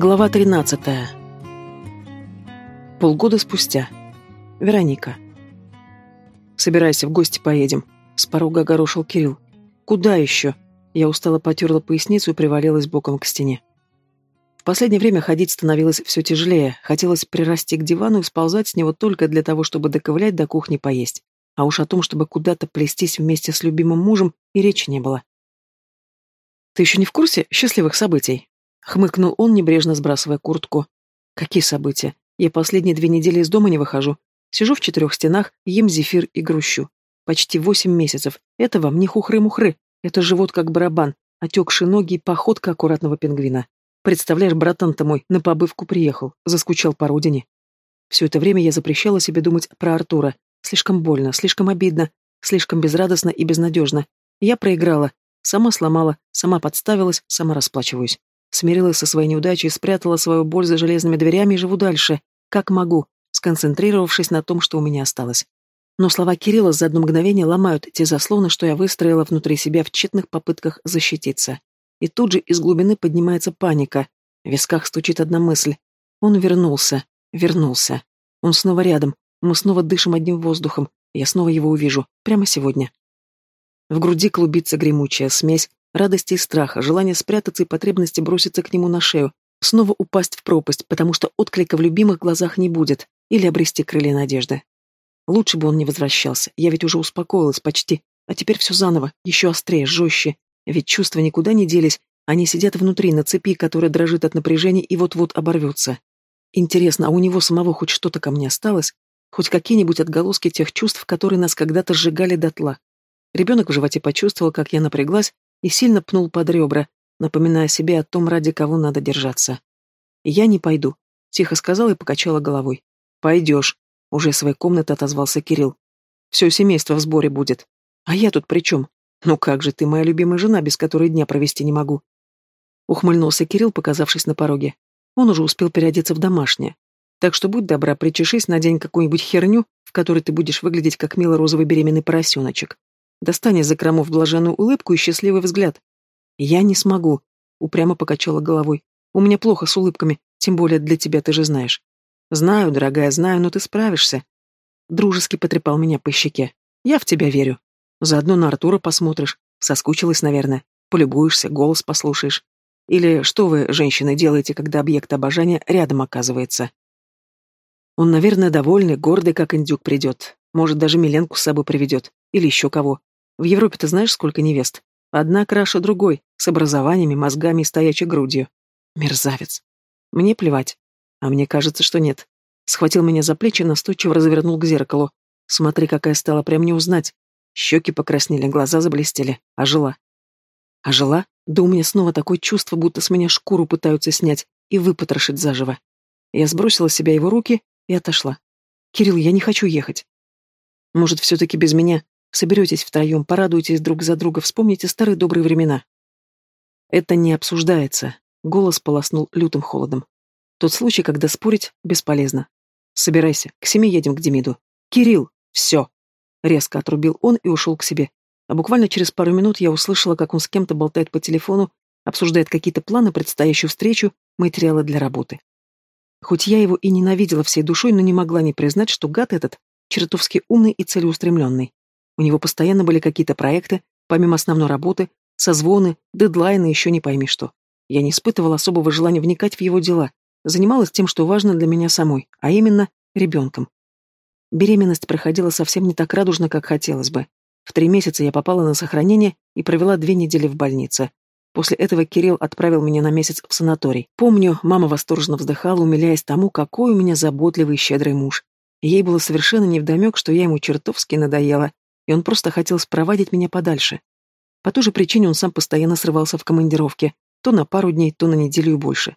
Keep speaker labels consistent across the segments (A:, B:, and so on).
A: Глава 13. Полгода спустя. Вероника. «Собирайся, в гости поедем», — с порога огорошил Кирилл. «Куда еще?» Я устало потерла поясницу и привалилась боком к стене. В последнее время ходить становилось все тяжелее. Хотелось прирасти к дивану и сползать с него только для того, чтобы доковылять до кухни поесть. А уж о том, чтобы куда-то плестись вместе с любимым мужем, и речи не было. «Ты еще не в курсе счастливых событий?» Хмыкнул он, небрежно сбрасывая куртку. Какие события? Я последние две недели из дома не выхожу. Сижу в четырех стенах, ем зефир и грущу. Почти восемь месяцев. Это вам не хухры-мухры. Это живот как барабан, отекшие ноги и походка аккуратного пингвина. Представляешь, братан-то мой на побывку приехал, заскучал по родине. Все это время я запрещала себе думать про Артура. Слишком больно, слишком обидно, слишком безрадостно и безнадежно. Я проиграла, сама сломала, сама подставилась, сама расплачиваюсь. Смирилась со своей неудачей, спрятала свою боль за железными дверями и живу дальше, как могу, сконцентрировавшись на том, что у меня осталось. Но слова Кирилла за одно мгновение ломают те заслоны, что я выстроила внутри себя в тщетных попытках защититься. И тут же из глубины поднимается паника. В висках стучит одна мысль. Он вернулся. Вернулся. Он снова рядом. Мы снова дышим одним воздухом. Я снова его увижу. Прямо сегодня. В груди клубится гремучая смесь радости и страха, желание спрятаться и потребности броситься к нему на шею, снова упасть в пропасть, потому что отклика в любимых глазах не будет, или обрести крылья надежды. Лучше бы он не возвращался, я ведь уже успокоилась почти, а теперь все заново, еще острее, жестче, ведь чувства никуда не делись, они сидят внутри, на цепи, которая дрожит от напряжения и вот-вот оборвется. Интересно, а у него самого хоть что-то ко мне осталось? Хоть какие-нибудь отголоски тех чувств, которые нас когда-то сжигали дотла? Ребенок в животе почувствовал, как я напряглась, и сильно пнул под ребра, напоминая себе о том, ради кого надо держаться. «Я не пойду», — тихо сказала и покачала головой. «Пойдешь», — уже своей комнаты отозвался Кирилл. «Все семейство в сборе будет. А я тут при чем? Ну как же ты, моя любимая жена, без которой дня провести не могу?» Ухмыльнулся Кирилл, показавшись на пороге. Он уже успел переодеться в домашнее. Так что будь добра, причешись, надень какую-нибудь херню, в которой ты будешь выглядеть как мило розовый беременный поросеночек. Достань закромов блаженную улыбку и счастливый взгляд. Я не смогу, упрямо покачала головой. У меня плохо с улыбками, тем более для тебя, ты же знаешь. Знаю, дорогая, знаю, но ты справишься. Дружески потрепал меня по щеке. Я в тебя верю. Заодно на Артура посмотришь. Соскучилась, наверное. Полюбуешься, голос послушаешь. Или что вы, женщины, делаете, когда объект обожания рядом оказывается? Он, наверное, довольный, гордый, как индюк придет. Может, даже Миленку с собой приведет. Или еще кого. В Европе ты знаешь, сколько невест? Одна краше другой, с образованиями, мозгами и стоячей грудью. Мерзавец. Мне плевать. А мне кажется, что нет. Схватил меня за плечи настойчиво развернул к зеркалу. Смотри, какая стала, прям не узнать. Щеки покраснели, глаза заблестели. А жила. А жила? Да у меня снова такое чувство, будто с меня шкуру пытаются снять и выпотрошить заживо. Я сбросила с себя его руки и отошла. «Кирилл, я не хочу ехать». «Может, все-таки без меня? Соберетесь втроем, порадуйтесь друг за друга, вспомните старые добрые времена. Это не обсуждается. Голос полоснул лютым холодом. Тот случай, когда спорить бесполезно. Собирайся, к семье едем к Демиду. Кирилл, все. Резко отрубил он и ушел к себе. А буквально через пару минут я услышала, как он с кем-то болтает по телефону, обсуждает какие-то планы, предстоящую встречу, материалы для работы. Хоть я его и ненавидела всей душой, но не могла не признать, что гад этот чертовски умный и целеустремленный. У него постоянно были какие-то проекты, помимо основной работы, созвоны, дедлайны, еще не пойми что. Я не испытывала особого желания вникать в его дела, занималась тем, что важно для меня самой, а именно ребенком. Беременность проходила совсем не так радужно, как хотелось бы. В три месяца я попала на сохранение и провела две недели в больнице. После этого Кирилл отправил меня на месяц в санаторий. Помню, мама восторженно вздыхала, умиляясь тому, какой у меня заботливый и щедрый муж. Ей было совершенно невдомек, что я ему чертовски надоела, и он просто хотел спровадить меня подальше. По той же причине он сам постоянно срывался в командировке, то на пару дней, то на неделю и больше.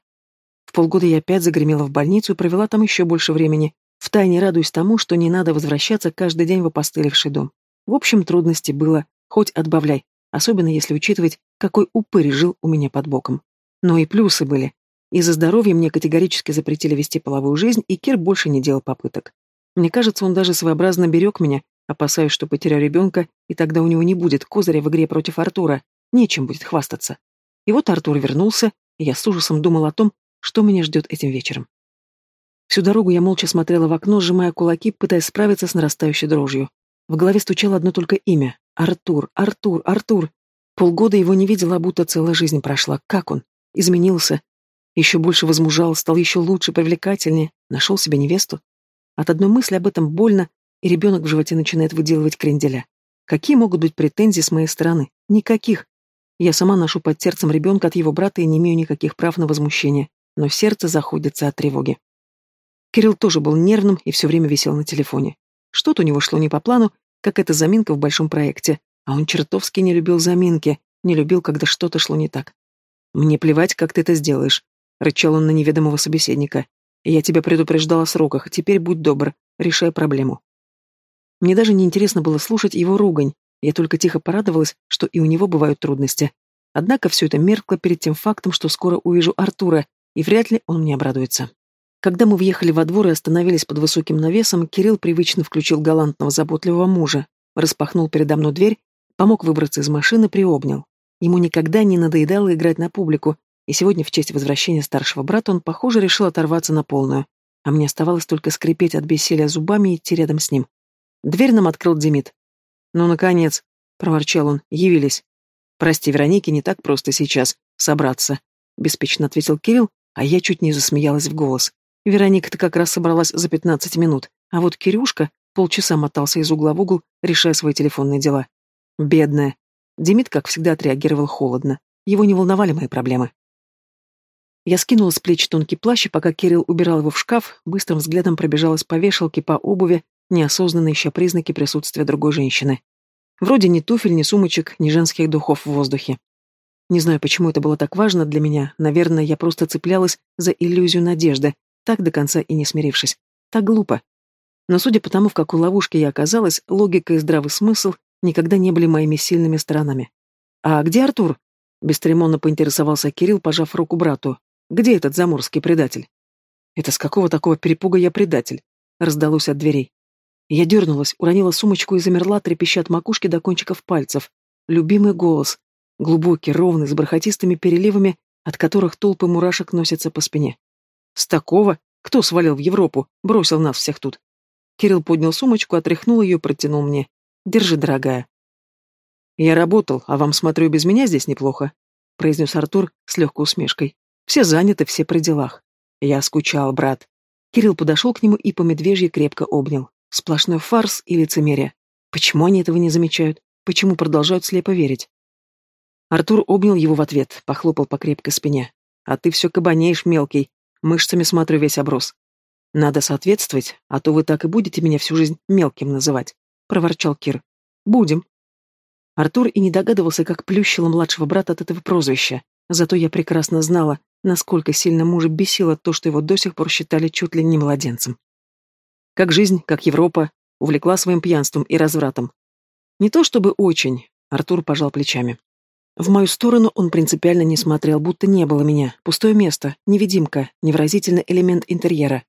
A: В полгода я опять загремела в больницу и провела там еще больше времени, втайне радуясь тому, что не надо возвращаться каждый день в опостылевший дом. В общем, трудностей было, хоть отбавляй, особенно если учитывать, какой упырь жил у меня под боком. Но и плюсы были. Из-за здоровья мне категорически запретили вести половую жизнь, и Кир больше не делал попыток. Мне кажется, он даже своеобразно берег меня, Опасаюсь, что потеряю ребенка, и тогда у него не будет козыря в игре против Артура, нечем будет хвастаться. И вот Артур вернулся, и я с ужасом думал о том, что меня ждет этим вечером. Всю дорогу я молча смотрела в окно, сжимая кулаки, пытаясь справиться с нарастающей дрожью. В голове стучало одно только имя — Артур, Артур, Артур. Полгода его не видела, будто целая жизнь прошла. Как он? Изменился. Еще больше возмужал, стал еще лучше, привлекательнее. Нашел себе невесту. От одной мысли об этом больно, и ребенок в животе начинает выделывать кренделя. Какие могут быть претензии с моей стороны? Никаких. Я сама ношу под сердцем ребенка от его брата и не имею никаких прав на возмущение, но сердце заходится от тревоги. Кирилл тоже был нервным и все время висел на телефоне. Что-то у него шло не по плану, как эта заминка в большом проекте, а он чертовски не любил заминки, не любил, когда что-то шло не так. «Мне плевать, как ты это сделаешь», — рычал он на неведомого собеседника. «Я тебя предупреждал о сроках, теперь будь добр, решай проблему». Мне даже не интересно было слушать его ругань, я только тихо порадовалась, что и у него бывают трудности. Однако все это меркло перед тем фактом, что скоро увижу Артура, и вряд ли он мне обрадуется. Когда мы въехали во двор и остановились под высоким навесом, Кирилл привычно включил галантного заботливого мужа, распахнул передо мной дверь, помог выбраться из машины, приобнял. Ему никогда не надоедало играть на публику, и сегодня в честь возвращения старшего брата он, похоже, решил оторваться на полную. А мне оставалось только скрипеть от бессилия зубами и идти рядом с ним. Дверь нам открыл Демид. «Ну, наконец!» — проворчал он. «Явились!» «Прости, Веронике не так просто сейчас собраться», — беспечно ответил Кирилл, а я чуть не засмеялась в голос. Вероника-то как раз собралась за пятнадцать минут, а вот Кирюшка полчаса мотался из угла в угол, решая свои телефонные дела. Бедная. Демид, как всегда, отреагировал холодно. Его не волновали мои проблемы. Я скинула с плеч тонкий плащ, и пока Кирилл убирал его в шкаф, быстрым взглядом пробежалась по вешалке, по обуви, неосознанно ища признаки присутствия другой женщины. Вроде ни туфель, ни сумочек, ни женских духов в воздухе. Не знаю, почему это было так важно для меня, наверное, я просто цеплялась за иллюзию надежды, так до конца и не смирившись. Так глупо. Но судя по тому, в какой ловушке я оказалась, логика и здравый смысл никогда не были моими сильными сторонами. «А где Артур?» — бесцеремонно поинтересовался Кирилл, пожав руку брату. «Где этот заморский предатель?» «Это с какого такого перепуга я предатель?» — раздалось от дверей. Я дернулась, уронила сумочку и замерла, трепеща от макушки до кончиков пальцев. Любимый голос. Глубокий, ровный, с бархатистыми переливами, от которых толпы мурашек носятся по спине. С такого? Кто свалил в Европу? Бросил нас всех тут. Кирилл поднял сумочку, отряхнул ее и протянул мне. Держи, дорогая. Я работал, а вам, смотрю, без меня здесь неплохо, произнес Артур с легкой усмешкой. Все заняты, все при делах. Я скучал, брат. Кирилл подошел к нему и по медвежьи крепко обнял. Сплошной фарс и лицемерие. Почему они этого не замечают? Почему продолжают слепо верить? Артур обнял его в ответ, похлопал по крепкой спине. «А ты все кабанеешь, мелкий. Мышцами смотрю весь оброс. Надо соответствовать, а то вы так и будете меня всю жизнь мелким называть, проворчал Кир. Будем. Артур и не догадывался, как плющило младшего брата от этого прозвища. Зато я прекрасно знала, насколько сильно мужа бесило то, что его до сих пор считали чуть ли не младенцем. Как жизнь, как Европа, увлекла своим пьянством и развратом. Не то чтобы очень, Артур пожал плечами. В мою сторону он принципиально не смотрел, будто не было меня. Пустое место, невидимка, невразительный элемент интерьера.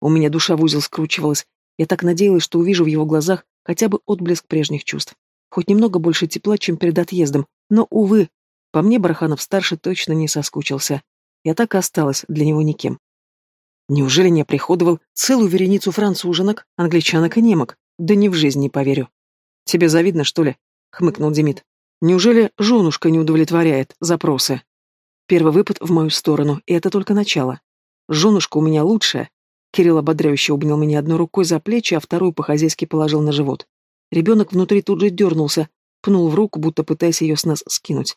A: У меня душа в узел скручивалась. Я так надеялась, что увижу в его глазах хотя бы отблеск прежних чувств. Хоть немного больше тепла, чем перед отъездом. Но, увы, по мне Барханов-старший точно не соскучился. Я так и осталась для него никем. Неужели не приходовал целую вереницу француженок, англичанок и немок? Да ни в жизнь не поверю. Тебе завидно, что ли? — хмыкнул Демид. Неужели женушка не удовлетворяет запросы? Первый выпад в мою сторону, и это только начало. Женушка у меня лучшая. Кирилл ободряюще обнял меня одной рукой за плечи, а вторую по-хозяйски положил на живот. Ребенок внутри тут же дернулся, пнул в руку, будто пытаясь ее с нас скинуть.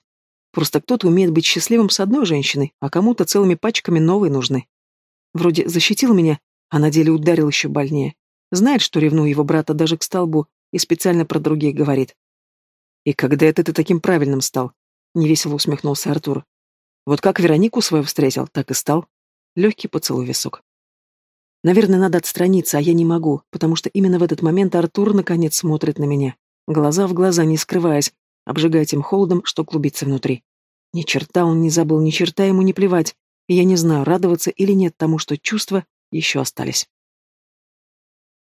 A: Просто кто-то умеет быть счастливым с одной женщиной, а кому-то целыми пачками новой нужны. Вроде защитил меня, а на деле ударил еще больнее. Знает, что ревную его брата даже к столбу, и специально про других говорит. «И когда это ты таким правильным стал?» — невесело усмехнулся Артур. «Вот как Веронику свою встретил, так и стал». Легкий поцелуй висок. Наверное, надо отстраниться, а я не могу, потому что именно в этот момент Артур наконец смотрит на меня. Глаза в глаза, не скрываясь, обжигая тем холодом, что клубится внутри. Ни черта он не забыл, ни черта ему не плевать, и я не знаю, радоваться или нет тому, что чувства еще остались.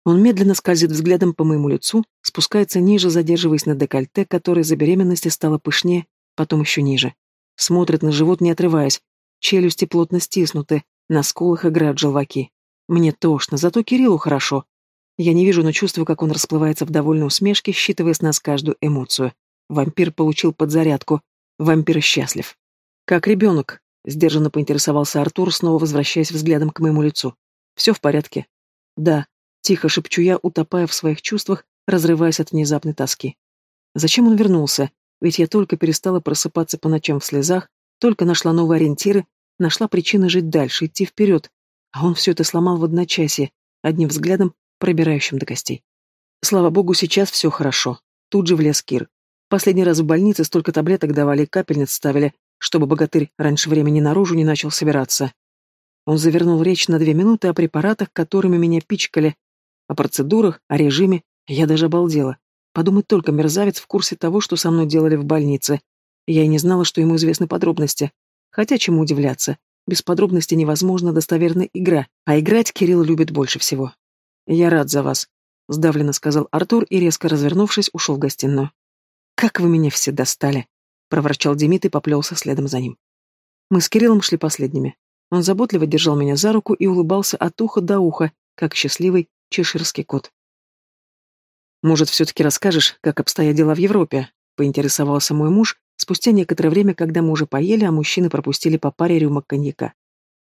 A: Он медленно скользит взглядом по моему лицу, спускается ниже, задерживаясь на декольте, которое за беременности стало пышнее, потом еще ниже. Смотрит на живот, не отрываясь. челюсти плотно стиснуты, на скулах играют желваки. Мне тошно, зато Кириллу хорошо. Я не вижу, но чувствую, как он расплывается в довольной усмешке, считывая с нас каждую эмоцию. Вампир получил подзарядку. Вампир счастлив. Как ребенок, сдержанно поинтересовался Артур, снова возвращаясь взглядом к моему лицу. Все в порядке? Да, тихо шепчу я, утопая в своих чувствах, разрываясь от внезапной тоски. Зачем он вернулся? Ведь я только перестала просыпаться по ночам в слезах, только нашла новые ориентиры, нашла причины жить дальше, идти вперед. А он все это сломал в одночасье, одним взглядом, пробирающим до костей. Слава богу, сейчас все хорошо. Тут же влез Кир. Последний раз в больнице столько таблеток давали, капельниц ставили, чтобы богатырь раньше времени наружу не начал собираться. Он завернул речь на две минуты о препаратах, которыми меня пичкали, о процедурах, о режиме. Я даже обалдела. Подумать только, мерзавец в курсе того, что со мной делали в больнице. Я и не знала, что ему известны подробности. Хотя чему удивляться. Без подробностей невозможна достоверная игра, а играть Кирилл любит больше всего. «Я рад за вас», — сдавленно сказал Артур и, резко развернувшись, ушел в гостиную. «Как вы меня все достали!» — проворчал Демид и поплелся следом за ним. Мы с Кириллом шли последними. Он заботливо держал меня за руку и улыбался от уха до уха, как счастливый чеширский кот. «Может, все-таки расскажешь, как обстоят дела в Европе?» — поинтересовался мой муж спустя некоторое время, когда мы уже поели, а мужчины пропустили по паре рюмок коньяка.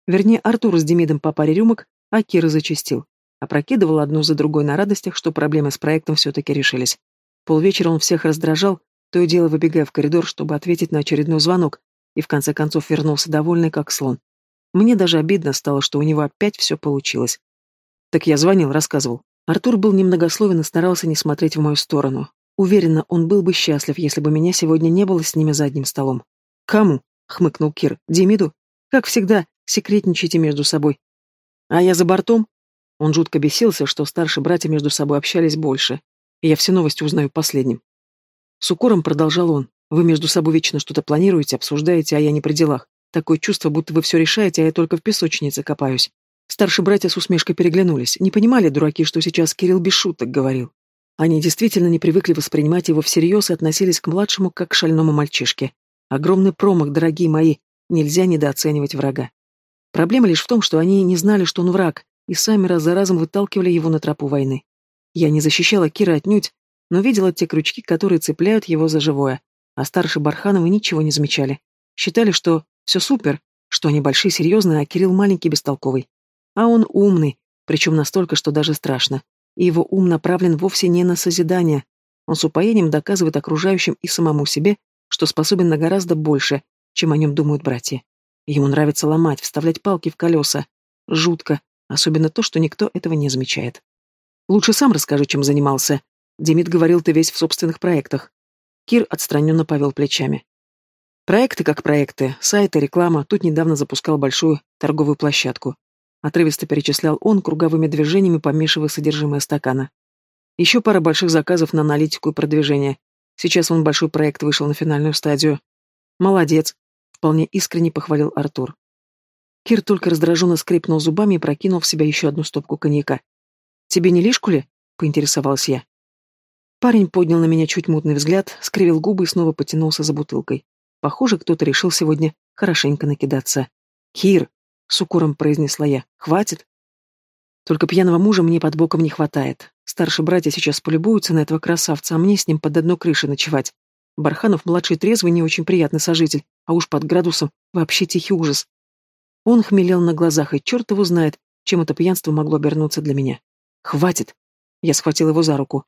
A: Вернее, Артур с Демидом по паре рюмок, а Кира зачастил. Опрокидывал одну за другой на радостях, что проблемы с проектом все-таки решились. Полвечера он всех раздражал, то и дело выбегая в коридор, чтобы ответить на очередной звонок, и в конце концов вернулся довольный, как слон. Мне даже обидно стало, что у него опять все получилось. Так я звонил, рассказывал. Артур был немногословен и старался не смотреть в мою сторону. Уверена, он был бы счастлив, если бы меня сегодня не было с ними за одним столом. «Кому?» — хмыкнул Кир. «Демиду? Как всегда, секретничайте между собой». «А я за бортом?» Он жутко бесился, что старшие братья между собой общались больше. И я все новости узнаю последним. С укором продолжал он. «Вы между собой вечно что-то планируете, обсуждаете, а я не при делах. Такое чувство, будто вы все решаете, а я только в песочнице копаюсь. Старшие братья с усмешкой переглянулись. Не понимали, дураки, что сейчас Кирилл без шуток говорил. Они действительно не привыкли воспринимать его всерьез и относились к младшему как к шальному мальчишке. Огромный промах, дорогие мои, нельзя недооценивать врага. Проблема лишь в том, что они не знали, что он враг, и сами раз за разом выталкивали его на тропу войны. Я не защищала Кира отнюдь, но видела те крючки, которые цепляют его за живое, а старшие Бархановы ничего не замечали. Считали, что все супер, что они большие, серьезные, а Кирилл маленький, бестолковый. А он умный, причем настолько, что даже страшно. И его ум направлен вовсе не на созидание. Он с упоением доказывает окружающим и самому себе, что способен на гораздо больше, чем о нем думают братья. Ему нравится ломать, вставлять палки в колеса. Жутко, особенно то, что никто этого не замечает. Лучше сам расскажи, чем занимался. Демид говорил, ты весь в собственных проектах. Кир отстраненно повел плечами. Проекты как проекты, сайты, реклама. Тут недавно запускал большую торговую площадку. Отрывисто перечислял он, круговыми движениями помешивая содержимое стакана. Еще пара больших заказов на аналитику и продвижение. Сейчас он большой проект вышел на финальную стадию. Молодец, вполне искренне похвалил Артур. Кир только раздраженно скрипнул зубами и прокинул в себя еще одну стопку коньяка. «Тебе не лишку ли?» — поинтересовалась я. Парень поднял на меня чуть мутный взгляд, скривил губы и снова потянулся за бутылкой. Похоже, кто-то решил сегодня хорошенько накидаться. «Кир!» с укором произнесла я. Хватит. Только пьяного мужа мне под боком не хватает. Старшие братья сейчас полюбуются на этого красавца, а мне с ним под одной крышей ночевать. Барханов младший трезвый не очень приятный сожитель, а уж под градусом вообще тихий ужас. Он хмелел на глазах, и черт его знает, чем это пьянство могло обернуться для меня. «Хватит!» Я схватил его за руку.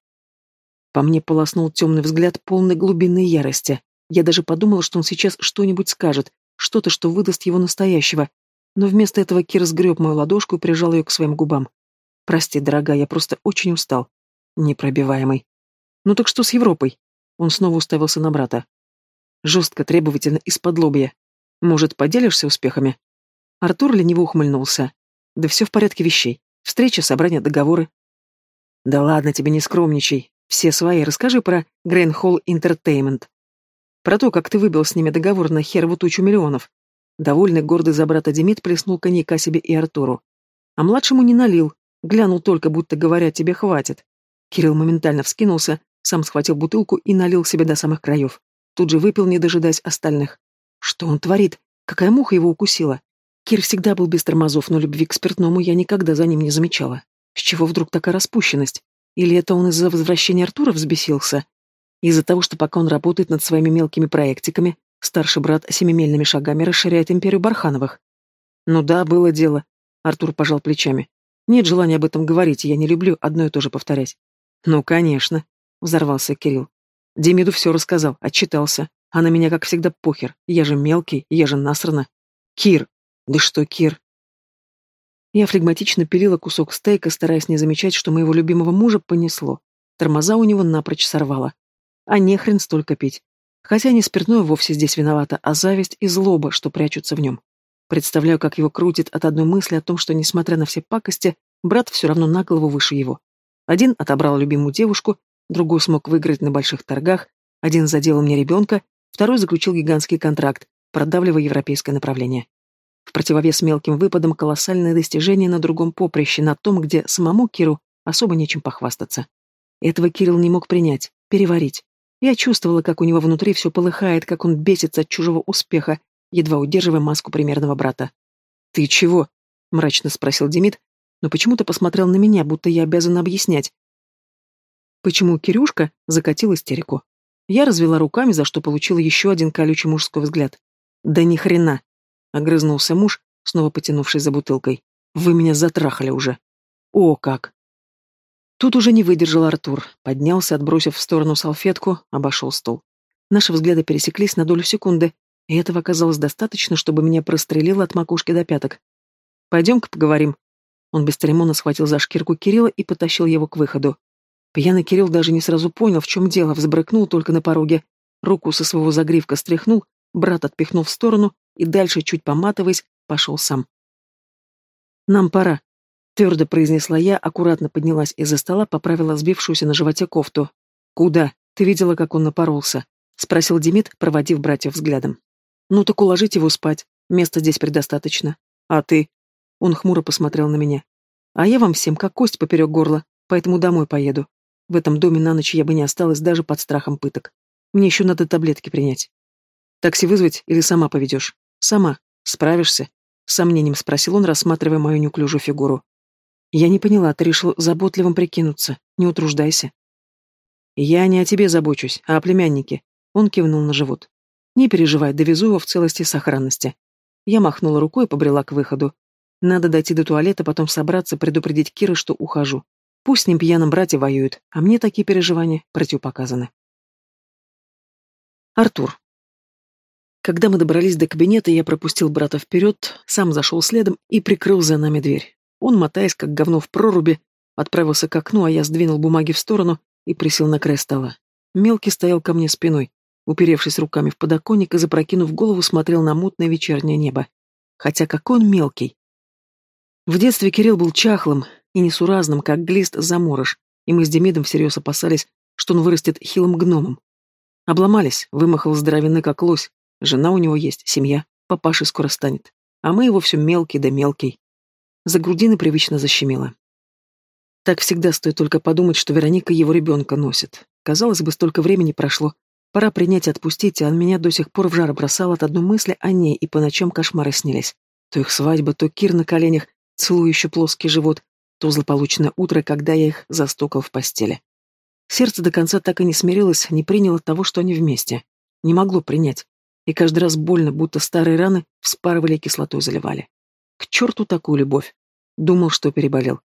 A: По мне полоснул темный взгляд полной глубины ярости. Я даже подумала, что он сейчас что-нибудь скажет, что-то, что выдаст его настоящего, но вместо этого Кир сгреб мою ладошку и прижал ее к своим губам. «Прости, дорогая, я просто очень устал». Непробиваемый. «Ну так что с Европой?» Он снова уставился на брата. Жестко, требовательно, из-под лобья. «Может, поделишься успехами?» Артур лениво ухмыльнулся. «Да все в порядке вещей. Встреча, собрание, договоры». «Да ладно тебе, не скромничай. Все свои. Расскажи про Грейн Холл Entertainment. Про то, как ты выбил с ними договор на херову тучу миллионов. Довольный, гордый за брата Демид плеснул коньяка себе и Артуру. А младшему не налил, глянул только, будто говоря, тебе хватит. Кирилл моментально вскинулся, сам схватил бутылку и налил себе до самых краев. Тут же выпил, не дожидаясь остальных. Что он творит? Какая муха его укусила? Кир всегда был без тормозов, но любви к спиртному я никогда за ним не замечала. С чего вдруг такая распущенность? Или это он из-за возвращения Артура взбесился? Из-за того, что пока он работает над своими мелкими проектиками, старший брат семимильными шагами расширяет империю Бархановых. Ну да, было дело. Артур пожал плечами. Нет желания об этом говорить, я не люблю одно и то же повторять. Ну, конечно, взорвался Кирилл. Демиду все рассказал, отчитался. А на меня, как всегда, похер. Я же мелкий, я же насрана. Кир! Да что, Кир? Я флегматично пилила кусок стейка, стараясь не замечать, что моего любимого мужа понесло. Тормоза у него напрочь сорвало. А не хрен столько пить. Хотя не спиртное вовсе здесь виновато, а зависть и злоба, что прячутся в нем. Представляю, как его крутит от одной мысли о том, что, несмотря на все пакости, брат все равно на голову выше его. Один отобрал любимую девушку, другой смог выиграть на больших торгах, один задел мне ребенка, второй заключил гигантский контракт, продавливая европейское направление. В противовес мелким выпадам колоссальное достижение на другом поприще, на том, где самому Киру особо нечем похвастаться. Этого Кирилл не мог принять, переварить. Я чувствовала, как у него внутри все полыхает, как он бесится от чужого успеха, едва удерживая маску примерного брата. «Ты чего?» — мрачно спросил Демид, но почему-то посмотрел на меня, будто я обязана объяснять. Почему Кирюшка закатил истерику? Я развела руками, за что получила еще один колючий мужской взгляд. «Да ни хрена!» — огрызнулся муж, снова потянувшись за бутылкой. «Вы меня затрахали уже!» «О, как!» Тут уже не выдержал Артур, поднялся, отбросив в сторону салфетку, обошел стол. Наши взгляды пересеклись на долю секунды, и этого оказалось достаточно, чтобы меня прострелило от макушки до пяток. «Пойдем-ка поговорим». Он бесцеремонно схватил за шкирку Кирилла и потащил его к выходу. Пьяный Кирилл даже не сразу понял, в чем дело, взбрыкнул только на пороге, руку со своего загривка стряхнул, брат отпихнул в сторону и дальше, чуть поматываясь, пошел сам. «Нам пора», — твердо произнесла я, аккуратно поднялась из-за стола, поправила сбившуюся на животе кофту. «Куда? Ты видела, как он напоролся?» — спросил Демид, проводив братьев взглядом. «Ну так уложить его спать. Места здесь предостаточно. А ты?» Он хмуро посмотрел на меня. «А я вам всем как кость поперек горла, поэтому домой поеду. В этом доме на ночь я бы не осталась даже под страхом пыток. Мне еще надо таблетки принять. Такси вызвать или сама поведешь? Сама. Справишься?» Сомнением спросил он, рассматривая мою неуклюжую фигуру. Я не поняла, ты решил заботливым прикинуться. Не утруждайся. Я не о тебе забочусь, а о племяннике. Он кивнул на живот. Не переживай, довезу его в целости и сохранности. Я махнула рукой и побрела к выходу. Надо дойти до туалета, потом собраться, предупредить Кира, что ухожу. Пусть с ним пьяным братья воюют, а мне такие переживания противопоказаны. Артур. Когда мы добрались до кабинета, я пропустил брата вперед, сам зашел следом и прикрыл за нами дверь. Он, мотаясь, как говно в проруби, отправился к окну, а я сдвинул бумаги в сторону и присел на край стола. Мелкий стоял ко мне спиной уперевшись руками в подоконник и запрокинув голову, смотрел на мутное вечернее небо. Хотя какой он мелкий. В детстве Кирилл был чахлым и несуразным, как глист заморож, и мы с Демидом всерьез опасались, что он вырастет хилым гномом. Обломались, вымахал здоровенный, как лось. Жена у него есть, семья, папашей скоро станет. А мы его все мелкий да мелкий. За грудины привычно защемило. Так всегда стоит только подумать, что Вероника его ребенка носит. Казалось бы, столько времени прошло, Пора принять и отпустить, а меня до сих пор в жар бросал от одной мысли о ней, и по ночам кошмары снились. То их свадьба, то Кир на коленях, целующий плоский живот, то злополучное утро, когда я их застукал в постели. Сердце до конца так и не смирилось, не приняло того, что они вместе. Не могло принять. И каждый раз больно, будто старые раны вспарывали и кислотой заливали. К черту такую любовь. Думал, что переболел.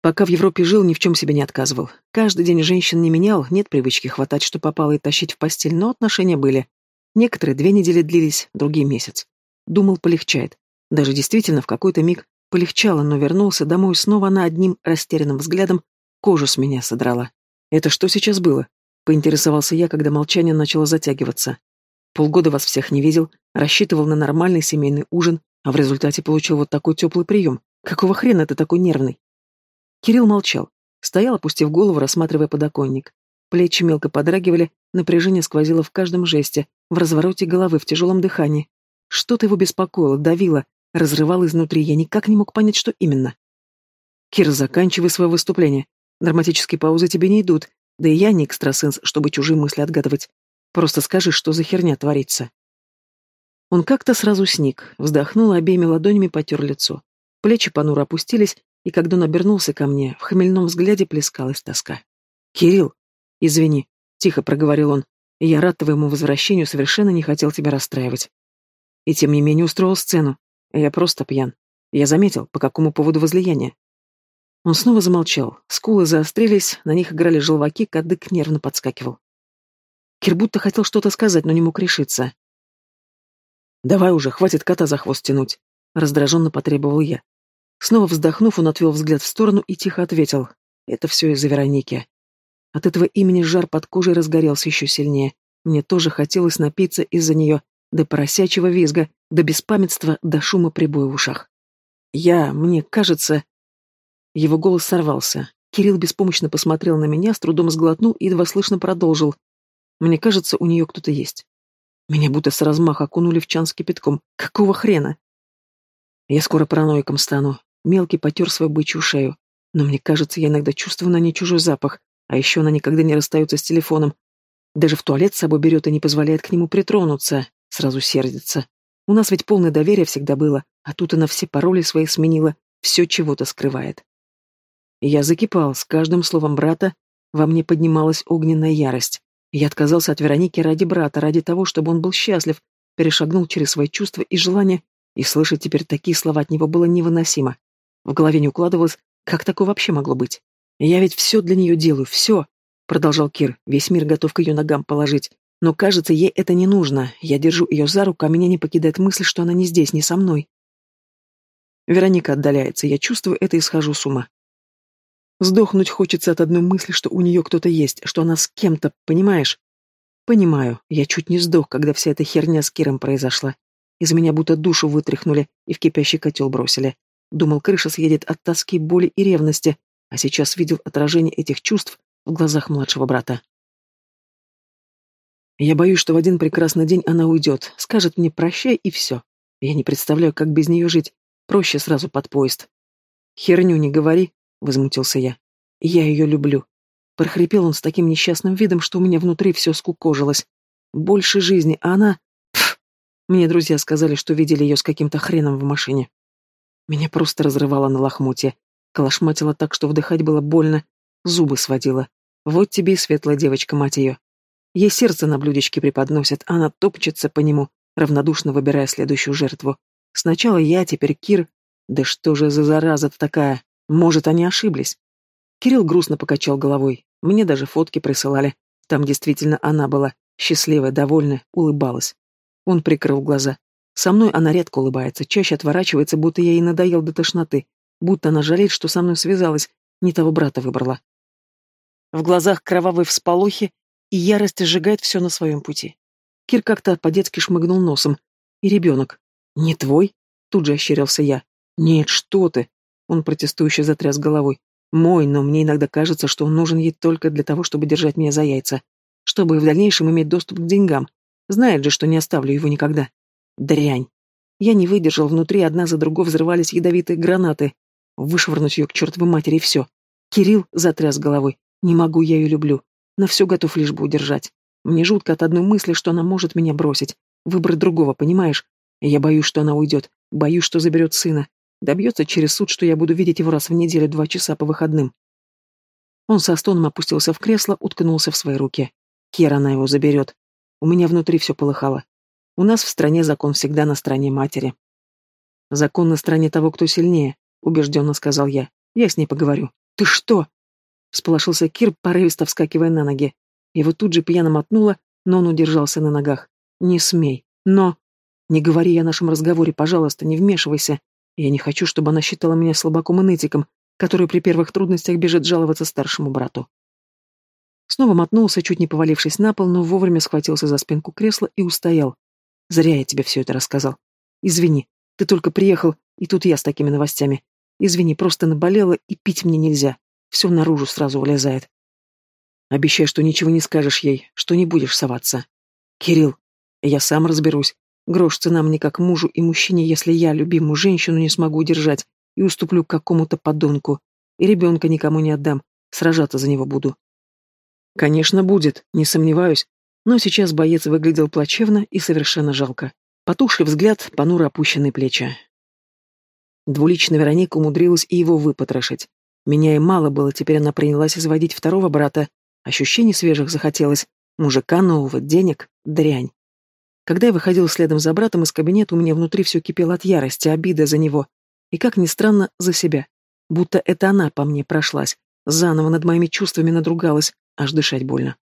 A: Пока в Европе жил, ни в чем себе не отказывал. Каждый день женщин не менял, нет привычки хватать, что попало, и тащить в постель, но отношения были. Некоторые две недели длились, другие месяц. Думал, полегчает. Даже действительно в какой-то миг полегчало, но вернулся домой снова она одним растерянным взглядом кожу с меня содрала. «Это что сейчас было?» — поинтересовался я, когда молчание начало затягиваться. Полгода вас всех не видел, рассчитывал на нормальный семейный ужин, а в результате получил вот такой теплый прием. Какого хрена ты такой нервный? Кирилл молчал. Стоял, опустив голову, рассматривая подоконник. Плечи мелко подрагивали, напряжение сквозило в каждом жесте, в развороте головы, в тяжелом дыхании. Что-то его беспокоило, давило, разрывало изнутри, я никак не мог понять, что именно. «Кир, заканчивай свое выступление. Драматические паузы тебе не идут, да и я не экстрасенс, чтобы чужие мысли отгадывать. Просто скажи, что за херня творится». Он как-то сразу сник, вздохнул обеими ладонями потер лицо. Плечи понуро опустились, и когда он обернулся ко мне, в хмельном взгляде плескалась тоска. «Кирилл!» «Извини», — тихо проговорил он. «Я рад твоему возвращению, совершенно не хотел тебя расстраивать». И тем не менее устроил сцену. Я просто пьян. Я заметил, по какому поводу возлияния. Он снова замолчал. Скулы заострились, на них играли желваки, кадык нервно подскакивал. Кир будто хотел что-то сказать, но не мог решиться. «Давай уже, хватит кота за хвост тянуть», — раздраженно потребовал я. Снова вздохнув, он отвел взгляд в сторону и тихо ответил. «Это все из-за Вероники». От этого имени жар под кожей разгорелся еще сильнее. Мне тоже хотелось напиться из-за нее, до поросячьего визга, до беспамятства, до шума прибоя в ушах. «Я, мне кажется...» Его голос сорвался. Кирилл беспомощно посмотрел на меня, с трудом сглотнул и едва слышно продолжил. «Мне кажется, у нее кто-то есть». Меня будто с размаха окунули в чан с кипятком. Какого хрена? Я скоро параноиком стану. Мелкий потер свою бычью шею. Но мне кажется, я иногда чувствую на ней чужой запах. А еще она никогда не расстается с телефоном. Даже в туалет с собой берет и не позволяет к нему притронуться. Сразу сердится. У нас ведь полное доверие всегда было, а тут она все пароли свои сменила, все чего-то скрывает. Я закипал, с каждым словом брата во мне поднималась огненная ярость. Я отказался от Вероники ради брата, ради того, чтобы он был счастлив, перешагнул через свои чувства и желания, и слышать теперь такие слова от него было невыносимо. В голове не укладывалось, как такое вообще могло быть. «Я ведь все для нее делаю, все», — продолжал Кир, весь мир готов к ее ногам положить. «Но, кажется, ей это не нужно. Я держу ее за руку, а меня не покидает мысль, что она не здесь, не со мной». Вероника отдаляется, я чувствую это и схожу с ума. Сдохнуть хочется от одной мысли, что у нее кто-то есть, что она с кем-то, понимаешь? Понимаю, я чуть не сдох, когда вся эта херня с Киром произошла. Из меня будто душу вытряхнули и в кипящий котел бросили. Думал, крыша съедет от тоски, боли и ревности, а сейчас видел отражение этих чувств в глазах младшего брата. Я боюсь, что в один прекрасный день она уйдет, скажет мне «прощай» и все. Я не представляю, как без нее жить. Проще сразу под поезд. Херню не говори, — возмутился я. «Я ее люблю». Прохрипел он с таким несчастным видом, что у меня внутри все скукожилось. Больше жизни, а она... Пф! Мне друзья сказали, что видели ее с каким-то хреном в машине. Меня просто разрывало на лохмотье. Калашматило так, что вдыхать было больно. Зубы сводила. Вот тебе и светлая девочка, мать ее. Ей сердце на блюдечке преподносят, а она топчется по нему, равнодушно выбирая следующую жертву. Сначала я, теперь Кир. Да что же за зараза-то такая? Может, они ошиблись. Кирилл грустно покачал головой. Мне даже фотки присылали. Там действительно она была. Счастливая, довольная, улыбалась. Он прикрыл глаза. Со мной она редко улыбается, чаще отворачивается, будто я ей надоел до тошноты. Будто она жалеет, что со мной связалась, не того брата выбрала. В глазах кровавые всполохи, и ярость сжигает все на своем пути. Кир как-то по-детски шмыгнул носом. И ребенок. «Не твой?» Тут же ощерился я. «Нет, что ты!» Он протестующе затряс головой. Мой, но мне иногда кажется, что он нужен ей только для того, чтобы держать меня за яйца. Чтобы в дальнейшем иметь доступ к деньгам. Знает же, что не оставлю его никогда. Дрянь. Я не выдержал, внутри одна за другой взрывались ядовитые гранаты. Вышвырнуть ее к чертовой матери и все. Кирилл затряс головой. Не могу, я ее люблю. На все готов лишь бы удержать. Мне жутко от одной мысли, что она может меня бросить. Выбрать другого, понимаешь? Я боюсь, что она уйдет. Боюсь, что заберет сына. Добьется через суд, что я буду видеть его раз в неделю два часа по выходным. Он со стоном опустился в кресло, уткнулся в свои руки. Кера она его заберет. У меня внутри все полыхало. У нас в стране закон всегда на стороне матери. Закон на стороне того, кто сильнее, убежденно сказал я. Я с ней поговорю. Ты что? Всполошился Кир, порывисто вскакивая на ноги. Его тут же пьяно мотнуло, но он удержался на ногах. Не смей. Но... Не говори о нашем разговоре, пожалуйста, не вмешивайся. Я не хочу, чтобы она считала меня слабаком и нытиком, который при первых трудностях бежит жаловаться старшему брату. Снова мотнулся, чуть не повалившись на пол, но вовремя схватился за спинку кресла и устоял. Зря я тебе все это рассказал. Извини, ты только приехал, и тут я с такими новостями. Извини, просто наболела, и пить мне нельзя. Все наружу сразу вылезает. Обещай, что ничего не скажешь ей, что не будешь соваться. Кирилл, я сам разберусь. Грош цена мне как мужу и мужчине, если я любимую женщину не смогу удержать и уступлю какому-то подонку. И ребенка никому не отдам, сражаться за него буду. Конечно, будет, не сомневаюсь, но сейчас боец выглядел плачевно и совершенно жалко. Потухший взгляд, понуро опущенные плечи. Двуличная Вероника умудрилась и его выпотрошить. Меня и мало было, теперь она принялась изводить второго брата. Ощущений свежих захотелось. Мужика нового, денег, дрянь. Когда я выходил следом за братом из кабинета, у меня внутри все кипело от ярости, обиды за него. И, как ни странно, за себя. Будто это она по мне прошлась. Заново над моими чувствами надругалась, аж дышать больно.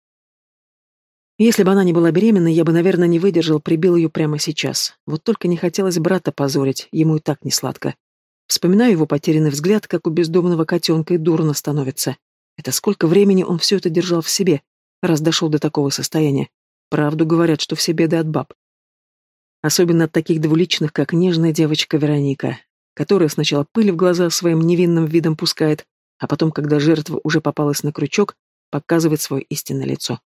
A: Если бы она не была беременна, я бы, наверное, не выдержал, прибил ее прямо сейчас. Вот только не хотелось брата позорить, ему и так не сладко. Вспоминаю его потерянный взгляд, как у бездомного котенка, и дурно становится. Это сколько времени он все это держал в себе, раз дошел до такого состояния. Правду говорят, что все беды от баб. Особенно от таких двуличных, как нежная девочка Вероника, которая сначала пыль в глаза своим невинным видом пускает, а потом, когда жертва уже попалась на крючок, показывает свое истинное лицо.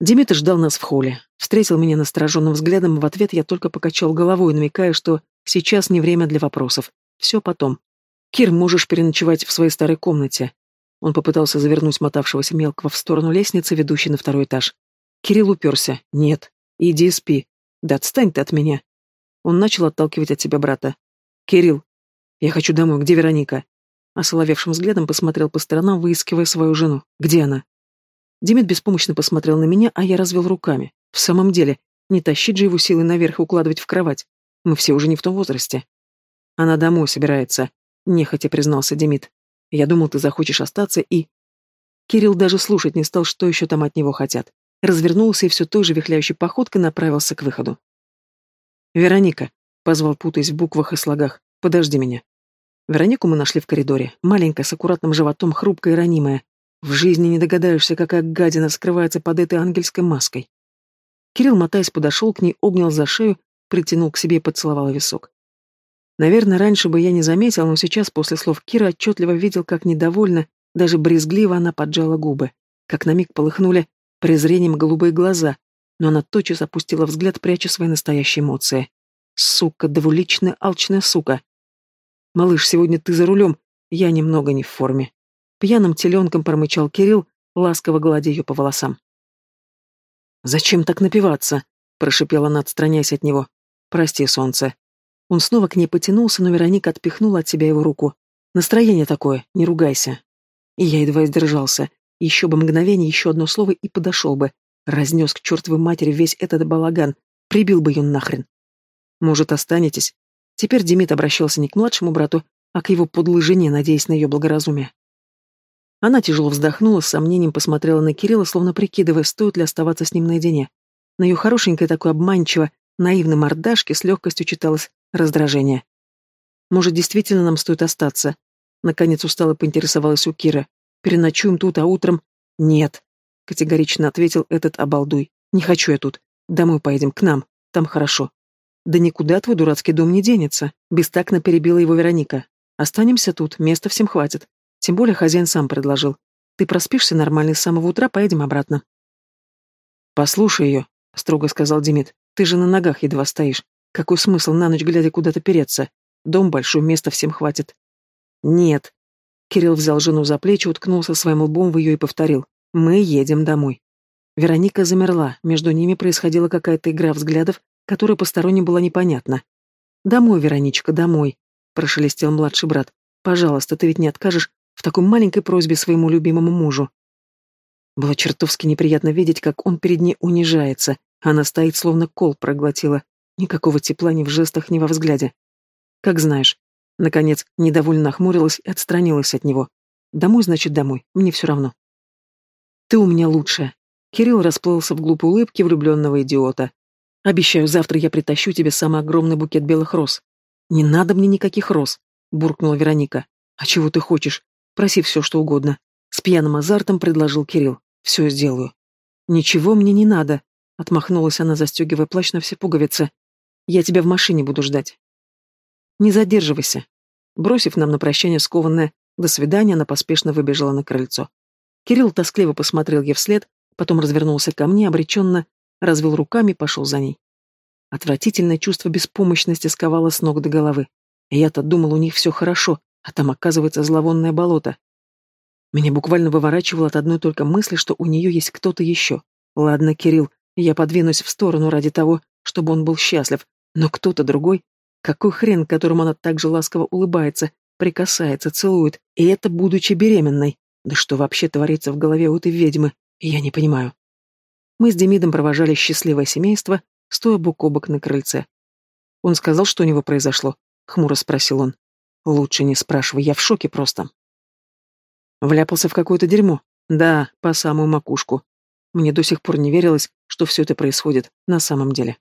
A: Димитр ждал нас в холле. Встретил меня настороженным взглядом, в ответ я только покачал головой, намекая, что Сейчас не время для вопросов. Все потом. Кир, можешь переночевать в своей старой комнате. Он попытался завернуть мотавшегося мелкого в сторону лестницы, ведущей на второй этаж. Кирилл уперся. Нет. Иди спи. Да отстань ты от меня. Он начал отталкивать от себя брата. Кирилл. Я хочу домой. Где Вероника? Осоловевшим взглядом посмотрел по сторонам, выискивая свою жену. Где она? Демид беспомощно посмотрел на меня, а я развел руками. В самом деле, не тащить же его силой наверх и укладывать в кровать. Мы все уже не в том возрасте. Она домой собирается, нехотя признался Демид. Я думал, ты захочешь остаться и... Кирилл даже слушать не стал, что еще там от него хотят. Развернулся и все той же вихляющей походкой направился к выходу. «Вероника», — позвал, путаясь в буквах и слогах, — «подожди меня». Веронику мы нашли в коридоре, маленькая, с аккуратным животом, хрупкая и ранимая. В жизни не догадаешься, какая гадина скрывается под этой ангельской маской. Кирилл, мотаясь, подошел к ней, обнял за шею притянул к себе и поцеловал висок. Наверное, раньше бы я не заметил, но сейчас, после слов Кира, отчетливо видел, как недовольно, даже брезгливо она поджала губы, как на миг полыхнули презрением голубые глаза, но она тотчас опустила взгляд, пряча свои настоящие эмоции. Сука, двуличная, алчная сука. Малыш, сегодня ты за рулем, я немного не в форме. Пьяным теленком промычал Кирилл, ласково гладя ее по волосам. «Зачем так напиваться?» — прошипела она, отстраняясь от него. «Прости, солнце». Он снова к ней потянулся, но Вероника отпихнула от себя его руку. «Настроение такое, не ругайся». И я едва сдержался. Еще бы мгновение, еще одно слово и подошел бы. Разнес к чертовой матери весь этот балаган. Прибил бы ее нахрен. «Может, останетесь?» Теперь Демид обращался не к младшему брату, а к его подлой жене, надеясь на ее благоразумие. Она тяжело вздохнула, с сомнением посмотрела на Кирилла, словно прикидывая, стоит ли оставаться с ним наедине. На ее хорошенькое такое обманчиво, наивной мордашке с легкостью читалось раздражение. «Может, действительно нам стоит остаться?» Наконец устало поинтересовалась у Кира. «Переночуем тут, а утром...» «Нет», — категорично ответил этот обалдуй. «Не хочу я тут. Домой поедем, к нам. Там хорошо». «Да никуда твой дурацкий дом не денется», — бестактно перебила его Вероника. «Останемся тут, места всем хватит. Тем более хозяин сам предложил. Ты проспишься нормально, с самого утра поедем обратно». «Послушай ее», — строго сказал Демид. Ты же на ногах едва стоишь. Какой смысл на ночь глядя куда-то переться? Дом большой, места всем хватит. Нет. Кирилл взял жену за плечи, уткнулся своим лбом в ее и повторил. Мы едем домой. Вероника замерла, между ними происходила какая-то игра взглядов, которая посторонним была непонятна. «Домой, Вероничка, домой», — прошелестел младший брат. «Пожалуйста, ты ведь не откажешь в такой маленькой просьбе своему любимому мужу». Было чертовски неприятно видеть, как он перед ней унижается, она стоит, словно кол проглотила. Никакого тепла ни в жестах, ни во взгляде. Как знаешь. Наконец, недовольно нахмурилась и отстранилась от него. Домой, значит, домой. Мне все равно. Ты у меня лучшая. Кирилл расплылся в глупой улыбке влюбленного идиота. Обещаю, завтра я притащу тебе самый огромный букет белых роз. Не надо мне никаких роз, буркнула Вероника. А чего ты хочешь? Проси все, что угодно. С пьяным азартом предложил Кирилл. Все сделаю. Ничего мне не надо, Отмахнулась она, застегивая плащ на все пуговицы. «Я тебя в машине буду ждать». «Не задерживайся». Бросив нам на прощание скованное «до свидания», она поспешно выбежала на крыльцо. Кирилл тоскливо посмотрел ей вслед, потом развернулся ко мне, обреченно, развел руками и пошел за ней. Отвратительное чувство беспомощности сковало с ног до головы. Я-то думал, у них все хорошо, а там оказывается зловонное болото. Меня буквально выворачивало от одной только мысли, что у нее есть кто-то еще. Ладно, Кирилл, я подвинусь в сторону ради того, чтобы он был счастлив, но кто-то другой, какой хрен, которому она так же ласково улыбается, прикасается, целует, и это будучи беременной. Да что вообще творится в голове у этой ведьмы, я не понимаю. Мы с Демидом провожали счастливое семейство, стоя бок о бок на крыльце. Он сказал, что у него произошло. Хмуро спросил он. Лучше не спрашивай, я в шоке просто. Вляпался в какое-то дерьмо. Да, по самую макушку. Мне до сих пор не верилось, что все это происходит на самом деле.